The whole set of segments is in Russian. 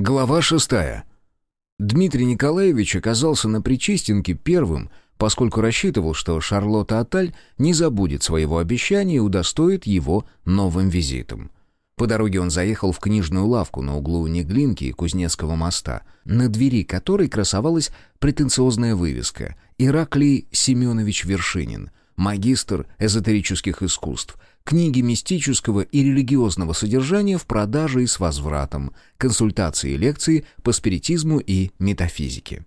Глава шестая. Дмитрий Николаевич оказался на Причистенке первым, поскольку рассчитывал, что Шарлотта Аталь не забудет своего обещания и удостоит его новым визитом. По дороге он заехал в книжную лавку на углу Неглинки и Кузнецкого моста, на двери которой красовалась претенциозная вывеска «Ираклий Семенович Вершинин», магистр эзотерических искусств, книги мистического и религиозного содержания в продаже и с возвратом, консультации и лекции по спиритизму и метафизике.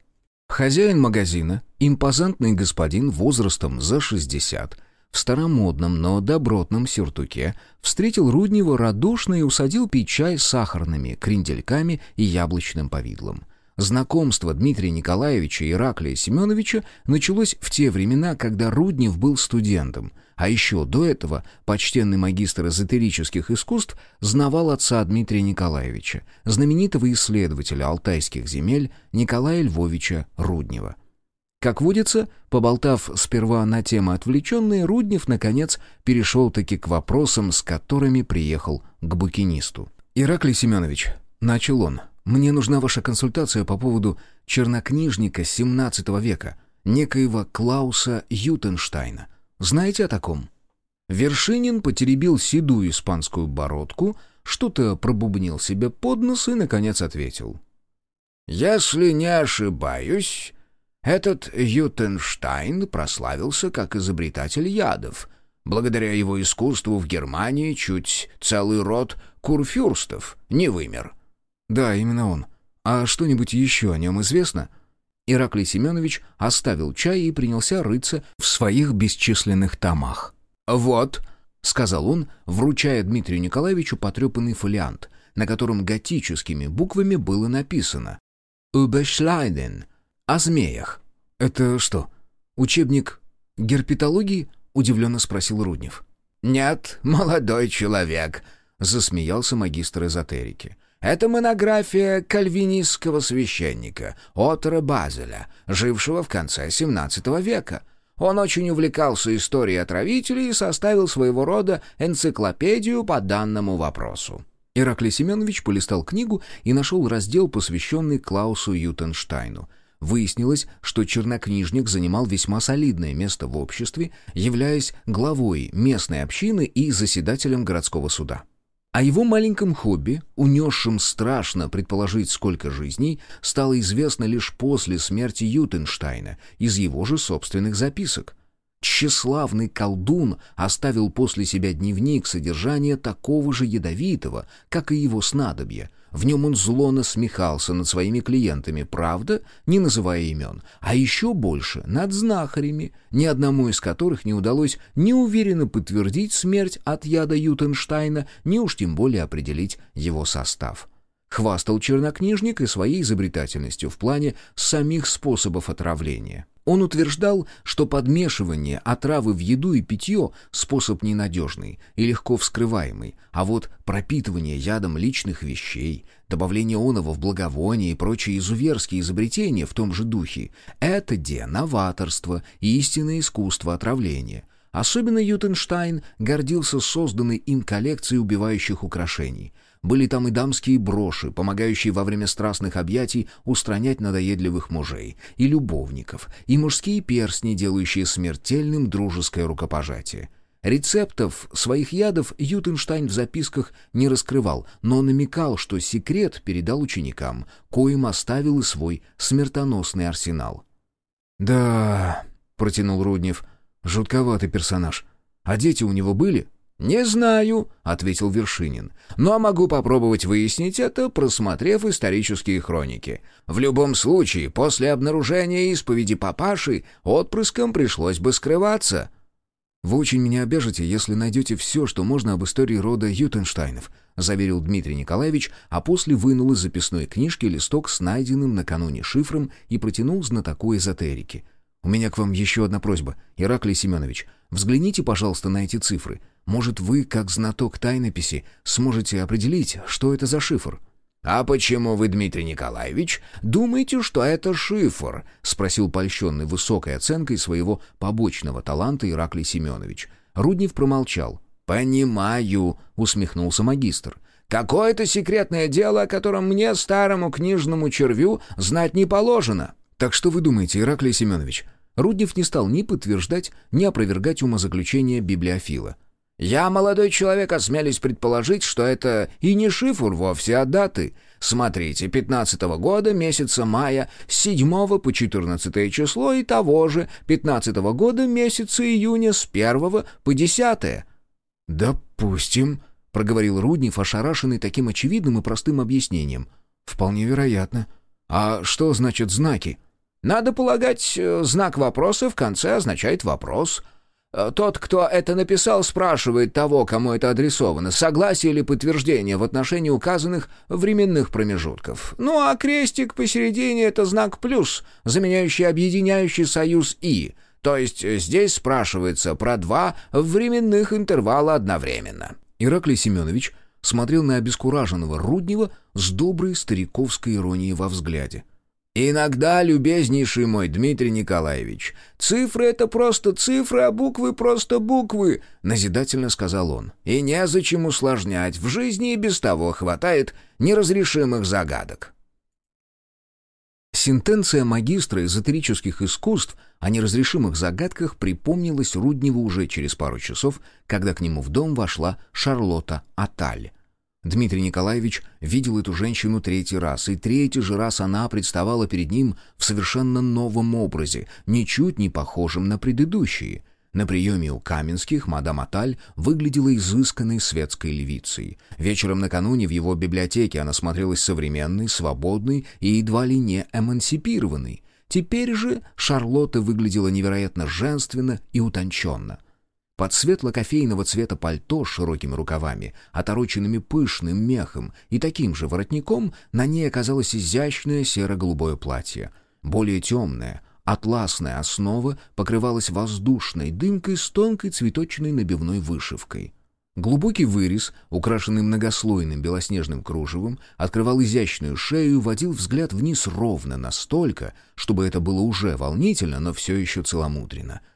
Хозяин магазина, импозантный господин возрастом за 60, в старомодном, но добротном сюртуке, встретил Руднева радушно и усадил пить чай с сахарными крендельками и яблочным повидлом. Знакомство Дмитрия Николаевича и Ираклия Семеновича началось в те времена, когда Руднев был студентом, а еще до этого почтенный магистр эзотерических искусств знавал отца Дмитрия Николаевича, знаменитого исследователя алтайских земель Николая Львовича Руднева. Как водится, поболтав сперва на темы отвлеченные, Руднев, наконец, перешел-таки к вопросам, с которыми приехал к букинисту. «Ираклий Семенович», — начал он, — мне нужна ваша консультация по поводу чернокнижника XVII века, некоего Клауса Ютенштайна. Знаете о таком?» Вершинин потеребил седую испанскую бородку, что-то пробубнил себе под нос и, наконец, ответил. «Если не ошибаюсь, этот Ютенштайн прославился как изобретатель ядов. Благодаря его искусству в Германии чуть целый род курфюрстов не вымер». «Да, именно он. А что-нибудь еще о нем известно?» Ираклий Семенович оставил чай и принялся рыться в своих бесчисленных томах. «Вот», — сказал он, вручая Дмитрию Николаевичу потрепанный фолиант, на котором готическими буквами было написано «Убешлайден» о змеях. «Это что, учебник герпетологии?» — удивленно спросил Руднев. «Нет, молодой человек», — засмеялся магистр эзотерики. Это монография кальвинистского священника Отера Базеля, жившего в конце XVII века. Он очень увлекался историей отравителей и составил своего рода энциклопедию по данному вопросу. Ираклий Семенович полистал книгу и нашел раздел, посвященный Клаусу Ютенштайну. Выяснилось, что чернокнижник занимал весьма солидное место в обществе, являясь главой местной общины и заседателем городского суда. О его маленьком хобби, унесшем страшно предположить сколько жизней, стало известно лишь после смерти Ютенштайна из его же собственных записок. Тщеславный колдун оставил после себя дневник содержания такого же ядовитого, как и его снадобье — в нем он зло насмехался над своими клиентами, правда, не называя имен, а еще больше над знахарями, ни одному из которых не удалось ни уверенно подтвердить смерть от яда Ютенштайна, ни уж тем более определить его состав. Хвастал чернокнижник и своей изобретательностью в плане самих способов отравления. Он утверждал, что подмешивание отравы в еду и питье – способ ненадежный и легко вскрываемый, а вот пропитывание ядом личных вещей, добавление оного в благовоние и прочие изуверские изобретения в том же духе – это де новаторство и истинное искусство отравления. Особенно Ютенштайн гордился созданной им коллекцией убивающих украшений – были там и дамские броши, помогающие во время страстных объятий устранять надоедливых мужей, и любовников, и мужские перстни, делающие смертельным дружеское рукопожатие. Рецептов своих ядов Ютенштайн в записках не раскрывал, но намекал, что секрет передал ученикам, коим оставил и свой смертоносный арсенал. «Да...» — протянул Руднев. «Жутковатый персонаж. А дети у него были?» «Не знаю», — ответил Вершинин, «но могу попробовать выяснить это, просмотрев исторические хроники. В любом случае, после обнаружения исповеди папаши отпрыском пришлось бы скрываться». «Вы очень меня обяжете, если найдете все, что можно об истории рода Ютенштайнов», — заверил Дмитрий Николаевич, а после вынул из записной книжки листок с найденным накануне шифром и протянул знатоку эзотерики. «У меня к вам еще одна просьба, Ираклий Семенович. Взгляните, пожалуйста, на эти цифры. Может, вы, как знаток тайнописи, сможете определить, что это за шифр?» «А почему вы, Дмитрий Николаевич, думаете, что это шифр?» — спросил польщенный высокой оценкой своего побочного таланта Ираклий Семенович. Руднев промолчал. «Понимаю», — усмехнулся магистр. Какое-то секретное дело, о котором мне, старому книжному червю, знать не положено». «Так что вы думаете, Ираклий Семенович?» Руднев не стал ни подтверждать, ни опровергать умозаключение библиофила. «Я, молодой человек, осмелюсь предположить, что это и не шифр вовсе, а даты. Смотрите, 15 -го года, месяца мая, с 7 по 14 число и того же 15 -го года, месяца июня, с 1 по 10 «Допустим», — проговорил Руднев, ошарашенный таким очевидным и простым объяснением. «Вполне вероятно. А что значит знаки?» «Надо полагать, э, знак вопроса в конце означает вопрос». Э, тот, кто это написал, спрашивает того, кому это адресовано, согласие или подтверждение в отношении указанных временных промежутков. Ну а крестик посередине — это знак «плюс», заменяющий объединяющий союз «и». То есть здесь спрашивается про два временных интервала одновременно. Ираклий Семенович смотрел на обескураженного Руднева с доброй стариковской иронией во взгляде. «Иногда, любезнейший мой Дмитрий Николаевич, цифры — это просто цифры, а буквы — просто буквы», — назидательно сказал он. «И незачем усложнять, в жизни и без того хватает неразрешимых загадок». Сентенция магистра эзотерических искусств о неразрешимых загадках припомнилась Рудневу уже через пару часов, когда к нему в дом вошла Шарлотта Аталь. Дмитрий Николаевич видел эту женщину третий раз, и третий же раз она представала перед ним в совершенно новом образе, ничуть не похожем на предыдущие. На приеме у Каменских мадам Аталь выглядела изысканной светской львицей. Вечером накануне в его библиотеке она смотрелась современной, свободной и едва ли не эмансипированной. Теперь же Шарлотта выглядела невероятно женственно и утонченно — под светло-кофейного цвета пальто с широкими рукавами, отороченными пышным мехом и таким же воротником, на ней оказалось изящное серо-голубое платье. Более темное, атласная основа покрывалась воздушной дымкой с тонкой цветочной набивной вышивкой. Глубокий вырез, украшенный многослойным белоснежным кружевом, открывал изящную шею и водил взгляд вниз ровно настолько, чтобы это было уже волнительно, но все еще целомудренно —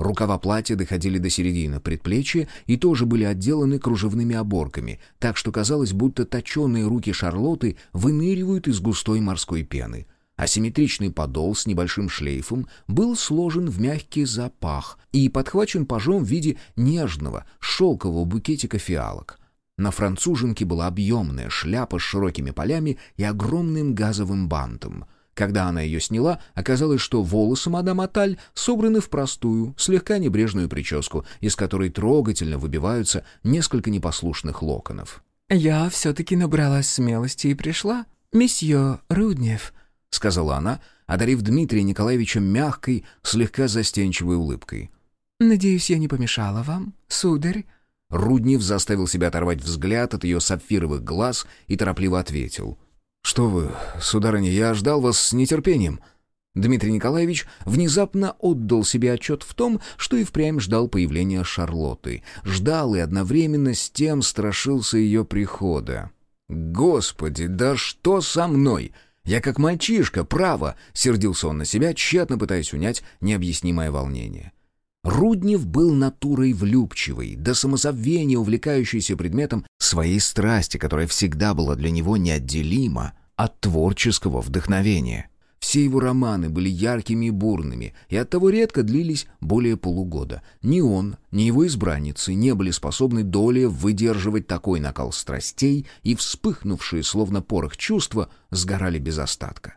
Рукава платья доходили до середины предплечья и тоже были отделаны кружевными оборками, так что казалось, будто точеные руки Шарлоты выныривают из густой морской пены. Асимметричный подол с небольшим шлейфом был сложен в мягкий запах и подхвачен пажом в виде нежного шелкового букетика фиалок. На француженке была объемная шляпа с широкими полями и огромным газовым бантом — когда она ее сняла, оказалось, что волосы мадам Аталь собраны в простую, слегка небрежную прическу, из которой трогательно выбиваются несколько непослушных локонов. «Я все-таки набралась смелости и пришла, месье Руднев», — сказала она, одарив Дмитрия Николаевича мягкой, слегка застенчивой улыбкой. «Надеюсь, я не помешала вам, сударь?» Руднев заставил себя оторвать взгляд от ее сапфировых глаз и торопливо ответил — «Что вы, сударыня, я ждал вас с нетерпением». Дмитрий Николаевич внезапно отдал себе отчет в том, что и впрямь ждал появления Шарлотты. Ждал и одновременно с тем страшился ее прихода. «Господи, да что со мной? Я как мальчишка, право!» — сердился он на себя, тщетно пытаясь унять необъяснимое волнение. Руднев был натурой влюбчивой, до самозабвения увлекающейся предметом своей страсти, которая всегда была для него неотделима от творческого вдохновения. Все его романы были яркими и бурными, и оттого редко длились более полугода. Ни он, ни его избранницы не были способны долей выдерживать такой накал страстей, и вспыхнувшие, словно порох чувства, сгорали без остатка.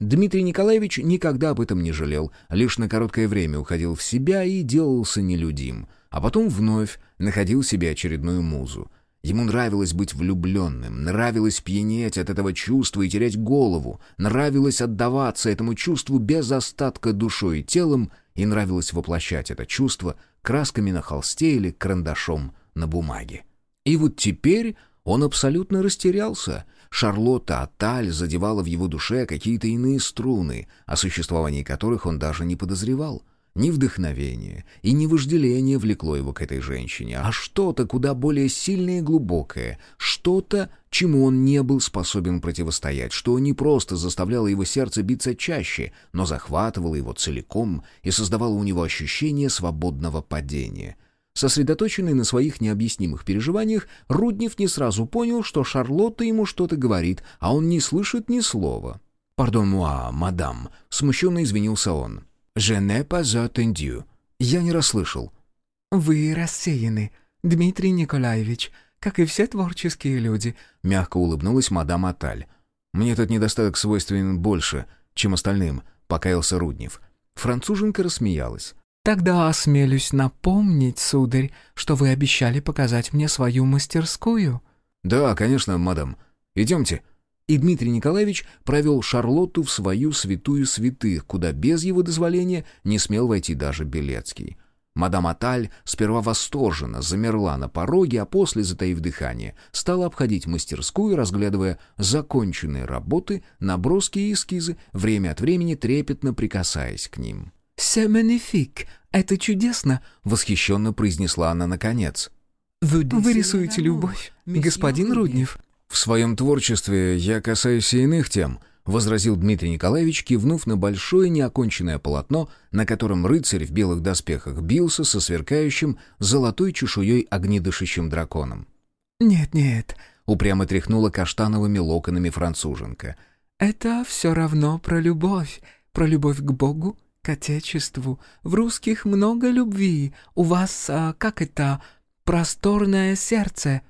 Дмитрий Николаевич никогда об этом не жалел, лишь на короткое время уходил в себя и делался нелюдим, а потом вновь находил себе очередную музу. Ему нравилось быть влюбленным, нравилось пьянеть от этого чувства и терять голову, нравилось отдаваться этому чувству без остатка душой и телом, и нравилось воплощать это чувство красками на холсте или карандашом на бумаге. И вот теперь он абсолютно растерялся — Шарлотта Аталь задевала в его душе какие-то иные струны, о существовании которых он даже не подозревал. Ни вдохновение и ни вожделение влекло его к этой женщине, а что-то куда более сильное и глубокое, что-то, чему он не был способен противостоять, что не просто заставляло его сердце биться чаще, но захватывало его целиком и создавало у него ощущение свободного падения — Сосредоточенный на своих необъяснимых переживаниях, Руднев не сразу понял, что Шарлотта ему что-то говорит, а он не слышит ни слова. «Пардон муа, мадам», — смущенно извинился он. «Je n'ai pas entendu». Я не расслышал. «Вы рассеяны, Дмитрий Николаевич, как и все творческие люди», — мягко улыбнулась мадам Аталь. «Мне этот недостаток свойственен больше, чем остальным», — покаялся Руднев. Француженка рассмеялась. «Тогда осмелюсь напомнить, сударь, что вы обещали показать мне свою мастерскую». «Да, конечно, мадам. Идемте». И Дмитрий Николаевич провел Шарлотту в свою святую святых, куда без его дозволения не смел войти даже Белецкий. Мадам Аталь сперва восторженно замерла на пороге, а после, затаив дыхание, стала обходить мастерскую, разглядывая законченные работы, наброски и эскизы, время от времени трепетно прикасаясь к ним. «C'est magnifique! Это чудесно!» — восхищенно произнесла она наконец. «Вы рисуете любовь, господин Руднев?» «В своем творчестве я касаюсь и иных тем», — возразил Дмитрий Николаевич, кивнув на большое неоконченное полотно, на котором рыцарь в белых доспехах бился со сверкающим золотой чешуей огнедышащим драконом. «Нет-нет», — упрямо тряхнула каштановыми локонами француженка. «Это все равно про любовь, про любовь к Богу, к Отечеству. В русских много любви. У вас, а, как это, просторное сердце».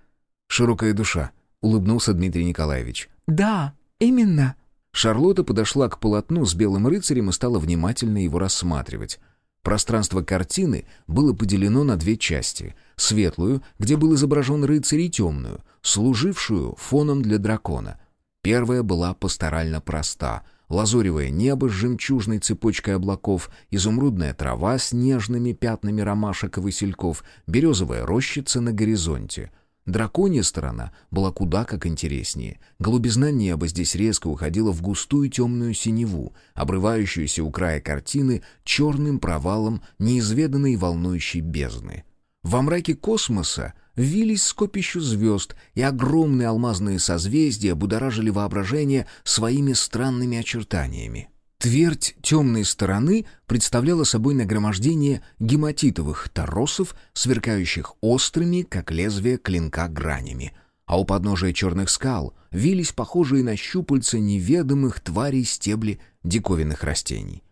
«Широкая душа», — улыбнулся Дмитрий Николаевич. «Да, именно». Шарлотта подошла к полотну с белым рыцарем и стала внимательно его рассматривать. Пространство картины было поделено на две части. Светлую, где был изображен рыцарь, и темную, служившую фоном для дракона. Первая была пасторально проста. Лазуревое небо с жемчужной цепочкой облаков, изумрудная трава с нежными пятнами ромашек и васильков, березовая рощица на горизонте — Драконья сторона была куда как интереснее. Голубизна неба здесь резко уходила в густую темную синеву, обрывающуюся у края картины черным провалом неизведанной волнующей бездны. Во мраке космоса вились скопищу звезд, и огромные алмазные созвездия будоражили воображение своими странными очертаниями. Твердь темной стороны представляла собой нагромождение гематитовых торосов, сверкающих острыми, как лезвие клинка, гранями. А у подножия черных скал вились похожие на щупальца неведомых тварей стебли диковинных растений.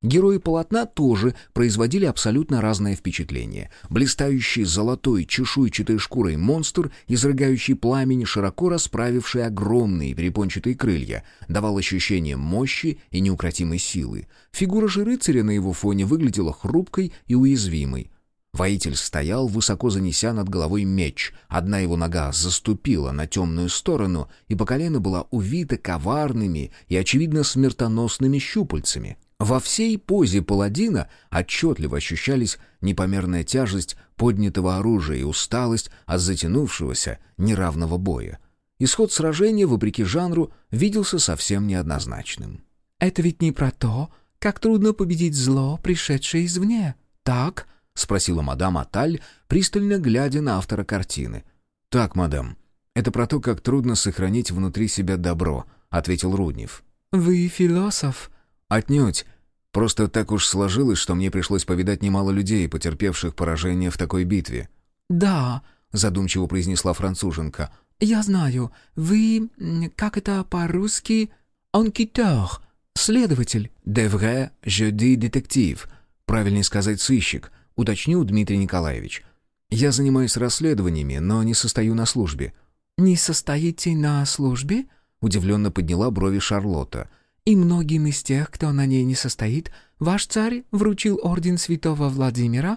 Герои полотна тоже производили абсолютно разное впечатление. Блистающий золотой чешуйчатой шкурой монстр, изрыгающий пламень, широко расправивший огромные перепончатые крылья, давал ощущение мощи и неукротимой силы. Фигура же рыцаря на его фоне выглядела хрупкой и уязвимой. Воитель стоял, высоко занеся над головой меч. Одна его нога заступила на темную сторону, и по колено была увита коварными и, очевидно, смертоносными щупальцами — во всей позе паладина отчетливо ощущались непомерная тяжесть поднятого оружия и усталость от затянувшегося неравного боя. Исход сражения, вопреки жанру, виделся совсем неоднозначным. «Это ведь не про то, как трудно победить зло, пришедшее извне, так?» — спросила мадам Аталь, пристально глядя на автора картины. «Так, мадам, это про то, как трудно сохранить внутри себя добро», — ответил Руднев. «Вы философ», Отнюдь. Просто так уж сложилось, что мне пришлось повидать немало людей, потерпевших поражение в такой битве. «Да», — задумчиво произнесла француженка. «Я знаю. Вы... как это по-русски? «Enquêteur», следователь. «De vrai, je dis détective». Правильнее сказать «сыщик», — уточнил Дмитрий Николаевич. «Я занимаюсь расследованиями, но не состою на службе». «Не состоите на службе?» — удивленно подняла брови Шарлотта и многим из тех, кто на ней не состоит, ваш царь вручил орден святого Владимира?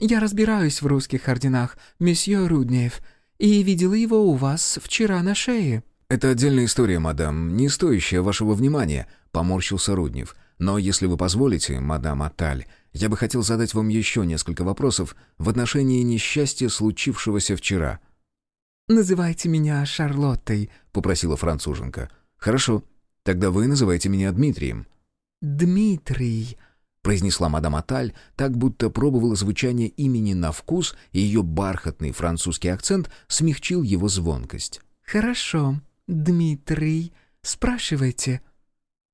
Я разбираюсь в русских орденах, месье Руднев, и видела его у вас вчера на шее». «Это отдельная история, мадам, не стоящая вашего внимания», — поморщился Руднев. «Но если вы позволите, мадам Аталь, я бы хотел задать вам еще несколько вопросов в отношении несчастья, случившегося вчера». «Называйте меня Шарлоттой», — попросила француженка. «Хорошо», Тогда вы называете меня Дмитрием». «Дмитрий», — произнесла мадам Аталь, так будто пробовала звучание имени на вкус, и ее бархатный французский акцент смягчил его звонкость. «Хорошо, Дмитрий, спрашивайте».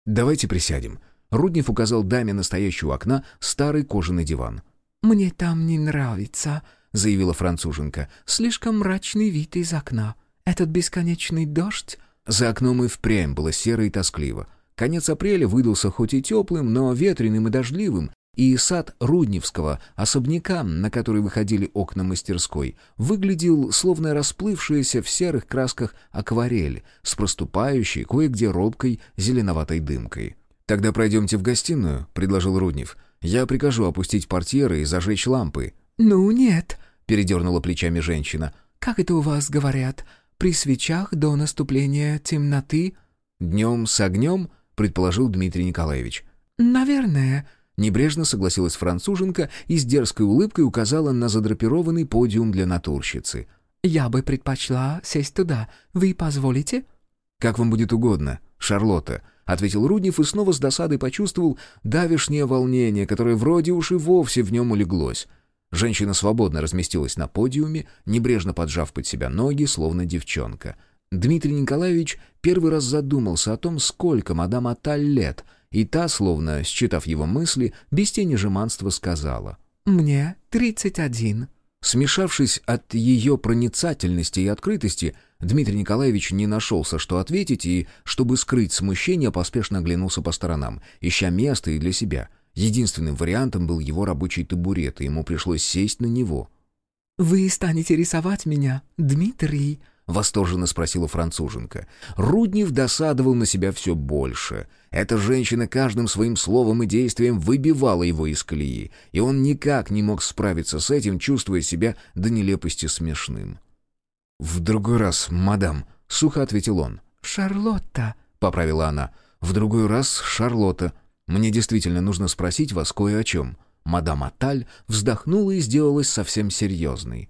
«Давайте присядем». Руднев указал даме настоящего окна старый кожаный диван. «Мне там не нравится. заявила француженка. «Слишком мрачный вид из окна. Этот бесконечный дождь...» За окном и впрямь было серо и тоскливо. Конец апреля выдался хоть и теплым, но ветреным и дождливым, и сад Рудневского, особняка, на который выходили окна мастерской, выглядел словно расплывшаяся в серых красках акварель с проступающей кое-где робкой зеленоватой дымкой. «Тогда пройдемте в гостиную», — предложил Руднев. «Я прикажу опустить портьеры и зажечь лампы». «Ну нет», — передернула плечами женщина. «Как это у вас говорят? При свечах до наступления темноты?» «Днем с огнем?» — предположил Дмитрий Николаевич. «Наверное», Небрежно согласилась француженка и с дерзкой улыбкой указала на задрапированный подиум для натурщицы. «Я бы предпочла сесть туда. Вы позволите?» «Как вам будет угодно, Шарлотта», — ответил Руднев и снова с досадой почувствовал давешнее волнение, которое вроде уж и вовсе в нем улеглось. Женщина свободно разместилась на подиуме, небрежно поджав под себя ноги, словно девчонка. Дмитрий Николаевич первый раз задумался о том, сколько мадам Аталь лет — и та, словно считав его мысли, без тени жеманства сказала. «Мне тридцать один». Смешавшись от ее проницательности и открытости, Дмитрий Николаевич не нашелся, что ответить, и, чтобы скрыть смущение, поспешно оглянулся по сторонам, ища место и для себя. Единственным вариантом был его рабочий табурет, и ему пришлось сесть на него. «Вы станете рисовать меня, Дмитрий?» — восторженно спросила француженка. Руднев досадовал на себя все больше. Эта женщина каждым своим словом и действием выбивала его из колеи, и он никак не мог справиться с этим, чувствуя себя до нелепости смешным. «В другой раз, мадам», — сухо ответил он. «Шарлотта», — поправила она. «В другой раз, Шарлотта. Мне действительно нужно спросить вас кое о чем». Мадам Аталь вздохнула и сделалась совсем серьезной.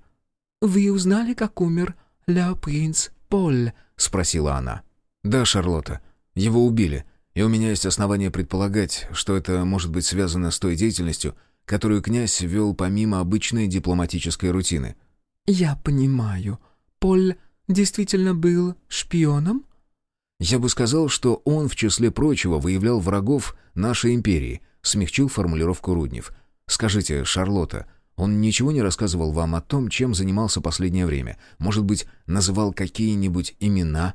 «Вы узнали, как умер «Ля принц Поль?» — спросила она. «Да, Шарлотта. Его убили. И у меня есть основания предполагать, что это может быть связано с той деятельностью, которую князь вел помимо обычной дипломатической рутины». «Я понимаю. Поль действительно был шпионом?» «Я бы сказал, что он, в числе прочего, выявлял врагов нашей империи», — смягчил формулировку Руднев. «Скажите, Шарлотта, он ничего не рассказывал вам о том, чем занимался последнее время? Может быть, называл какие-нибудь имена?»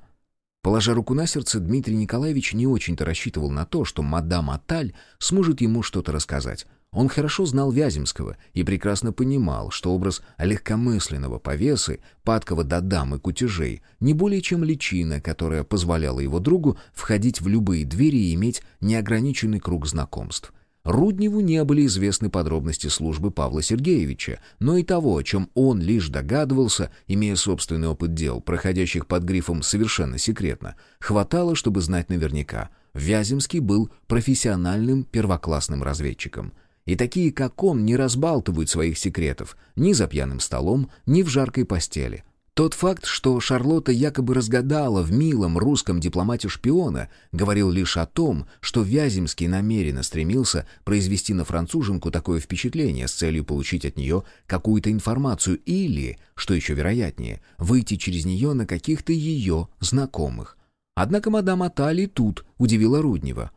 Положа руку на сердце, Дмитрий Николаевич не очень-то рассчитывал на то, что мадам Аталь сможет ему что-то рассказать. Он хорошо знал Вяземского и прекрасно понимал, что образ легкомысленного повесы, падкого до дам и кутежей, не более чем личина, которая позволяла его другу входить в любые двери и иметь неограниченный круг знакомств. Рудневу не были известны подробности службы Павла Сергеевича, но и того, о чем он лишь догадывался, имея собственный опыт дел, проходящих под грифом «совершенно секретно», хватало, чтобы знать наверняка. Вяземский был профессиональным первоклассным разведчиком. И такие, как он, не разбалтывают своих секретов ни за пьяным столом, ни в жаркой постели. Тот факт, что Шарлотта якобы разгадала в милом русском дипломате шпиона, говорил лишь о том, что Вяземский намеренно стремился произвести на француженку такое впечатление с целью получить от нее какую-то информацию или, что еще вероятнее, выйти через нее на каких-то ее знакомых. Однако мадам Атали тут удивила Руднева.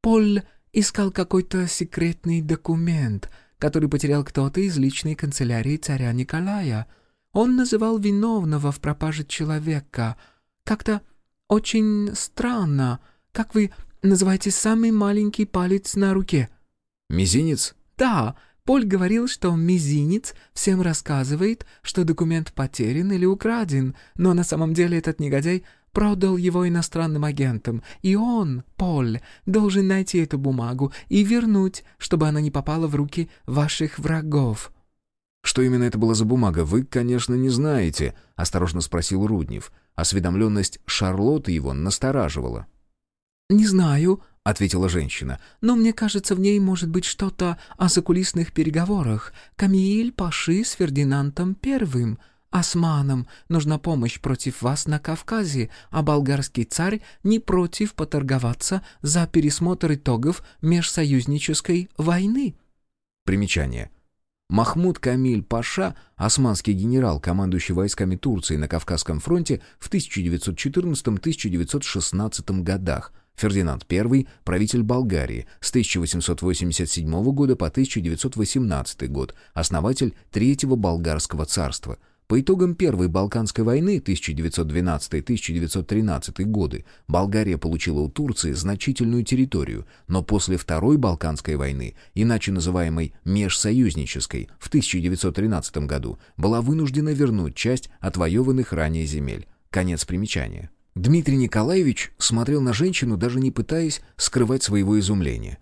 «Поль искал какой-то секретный документ, который потерял кто-то из личной канцелярии царя Николая», он называл виновного в пропаже человека. Как-то очень странно. Как вы называете самый маленький палец на руке?» «Мизинец?» «Да, Поль говорил, что мизинец всем рассказывает, что документ потерян или украден, но на самом деле этот негодяй продал его иностранным агентам, и он, Поль, должен найти эту бумагу и вернуть, чтобы она не попала в руки ваших врагов». «Что именно это была за бумага, вы, конечно, не знаете», — осторожно спросил Руднев. Осведомленность Шарлотты его настораживала. «Не знаю», — ответила женщина, «но мне кажется, в ней может быть что-то о закулисных переговорах. Камиль Паши с Фердинандом Первым. Османом нужна помощь против вас на Кавказе, а болгарский царь не против поторговаться за пересмотр итогов межсоюзнической войны». Примечание. Махмуд Камиль Паша, османский генерал, командующий войсками Турции на Кавказском фронте в 1914-1916 годах, Фердинанд I – правитель Болгарии с 1887 года по 1918 год, основатель Третьего Болгарского царства. По итогам Первой Балканской войны 1912-1913 годы Болгария получила у Турции значительную территорию, но после Второй Балканской войны, иначе называемой межсоюзнической, в 1913 году была вынуждена вернуть часть отвоеванных ранее земель. Конец примечания. Дмитрий Николаевич смотрел на женщину, даже не пытаясь скрывать своего изумления.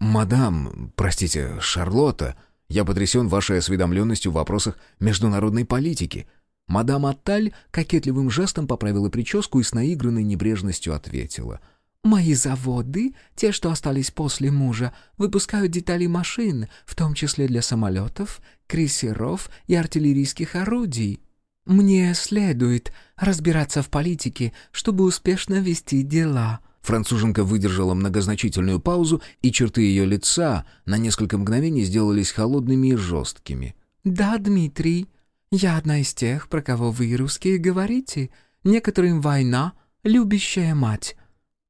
«Мадам, простите, Шарлотта, я потрясен вашей осведомленностью в вопросах международной политики». Мадам Атталь кокетливым жестом поправила прическу и с наигранной небрежностью ответила. «Мои заводы, те, что остались после мужа, выпускают детали машин, в том числе для самолетов, крейсеров и артиллерийских орудий». «Мне следует разбираться в политике, чтобы успешно вести дела». Француженка выдержала многозначительную паузу, и черты ее лица на несколько мгновений сделались холодными и жесткими. «Да, Дмитрий, я одна из тех, про кого вы, русские, говорите. Некоторым война — любящая мать».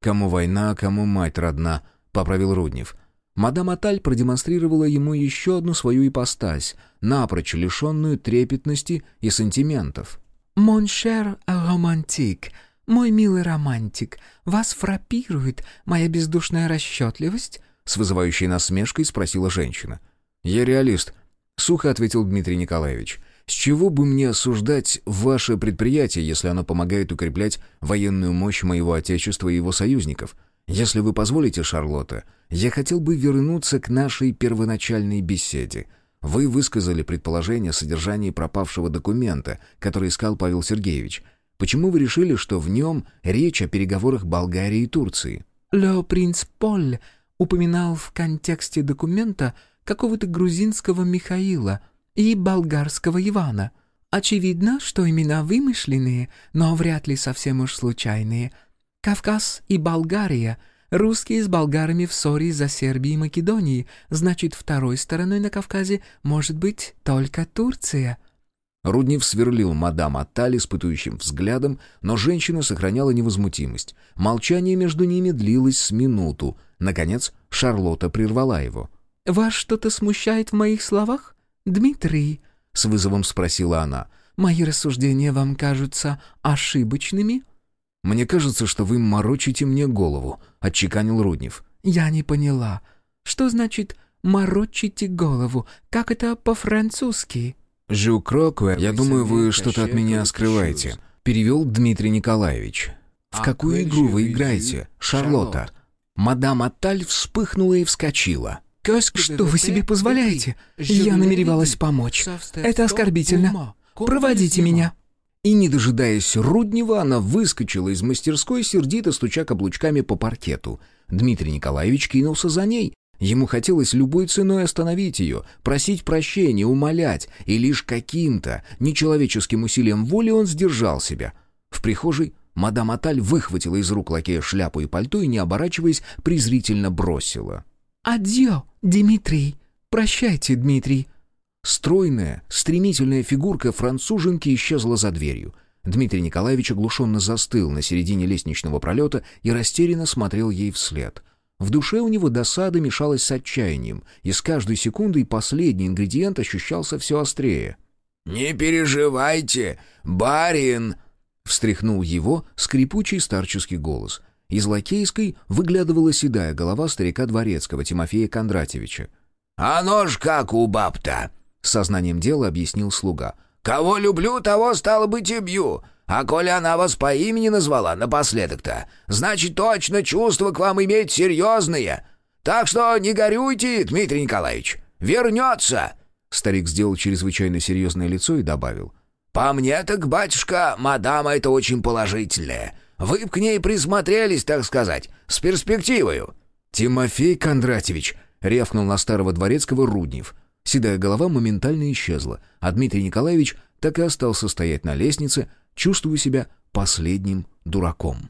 «Кому война, кому мать родна», — поправил Руднев. Мадам Аталь продемонстрировала ему еще одну свою ипостась, напрочь лишенную трепетности и сантиментов. «Mon cher romantique, мой милый романтик, вас фрапирует моя бездушная расчетливость?» С вызывающей насмешкой спросила женщина. «Я реалист», — сухо ответил Дмитрий Николаевич. «С чего бы мне осуждать ваше предприятие, если оно помогает укреплять военную мощь моего отечества и его союзников?» «Если вы позволите, Шарлотта, я хотел бы вернуться к нашей первоначальной беседе. Вы высказали предположение о содержании пропавшего документа, который искал Павел Сергеевич. Почему вы решили, что в нем речь о переговорах Болгарии и Турции?» «Ле принц Поль упоминал в контексте документа какого-то грузинского Михаила и болгарского Ивана. Очевидно, что имена вымышленные, но вряд ли совсем уж случайные — Кавказ и Болгария. Русские с болгарами в ссоре из-за Сербии и Македонии. Значит, второй стороной на Кавказе может быть только Турция». Руднев сверлил мадам Атталь испытующим взглядом, но женщина сохраняла невозмутимость. Молчание между ними длилось с минуту. Наконец, Шарлотта прервала его. «Вас что-то смущает в моих словах, Дмитрий?» — с вызовом спросила она. «Мои рассуждения вам кажутся ошибочными?» «Мне кажется, что вы морочите мне голову», — отчеканил Руднев. «Я не поняла. Что значит «морочите голову»? Как это по-французски?» «Жю крокве, я думаю, вы что-то от меня скрываете», — перевел Дмитрий Николаевич. «В какую игру вы играете, Шарлотта?» Мадам Атталь вспыхнула и вскочила. «Что вы себе позволяете? Я намеревалась помочь. Это оскорбительно. Проводите меня». И, не дожидаясь Руднева, она выскочила из мастерской, сердито стуча каблучками по паркету. Дмитрий Николаевич кинулся за ней. Ему хотелось любой ценой остановить ее, просить прощения, умолять, и лишь каким-то нечеловеческим усилием воли он сдержал себя. В прихожей мадам Аталь выхватила из рук лакея шляпу и пальто и, не оборачиваясь, презрительно бросила. «Адьё, Дмитрий! Прощайте, Дмитрий!» Стройная, стремительная фигурка француженки исчезла за дверью. Дмитрий Николаевич оглушенно застыл на середине лестничного пролета и растерянно смотрел ей вслед. В душе у него досада мешалась с отчаянием, и с каждой секундой последний ингредиент ощущался все острее. «Не переживайте, барин!» — встряхнул его скрипучий старческий голос. Из лакейской выглядывала седая голова старика дворецкого Тимофея Кондратьевича. «Оно ж как у баб-то! — сознанием дела объяснил слуга. «Кого люблю, того, стало быть, и бью. А коли она вас по имени назвала напоследок-то, значит, точно чувства к вам иметь серьезные. Так что не горюйте, Дмитрий Николаевич, вернется!» Старик сделал чрезвычайно серьезное лицо и добавил. «По мне так, батюшка, мадама это очень положительное. Вы б к ней присмотрелись, так сказать, с перспективою». «Тимофей Кондратьевич!» — рявкнул на старого дворецкого Руднев — Седая голова моментально исчезла, а Дмитрий Николаевич так и остался стоять на лестнице, чувствуя себя последним дураком.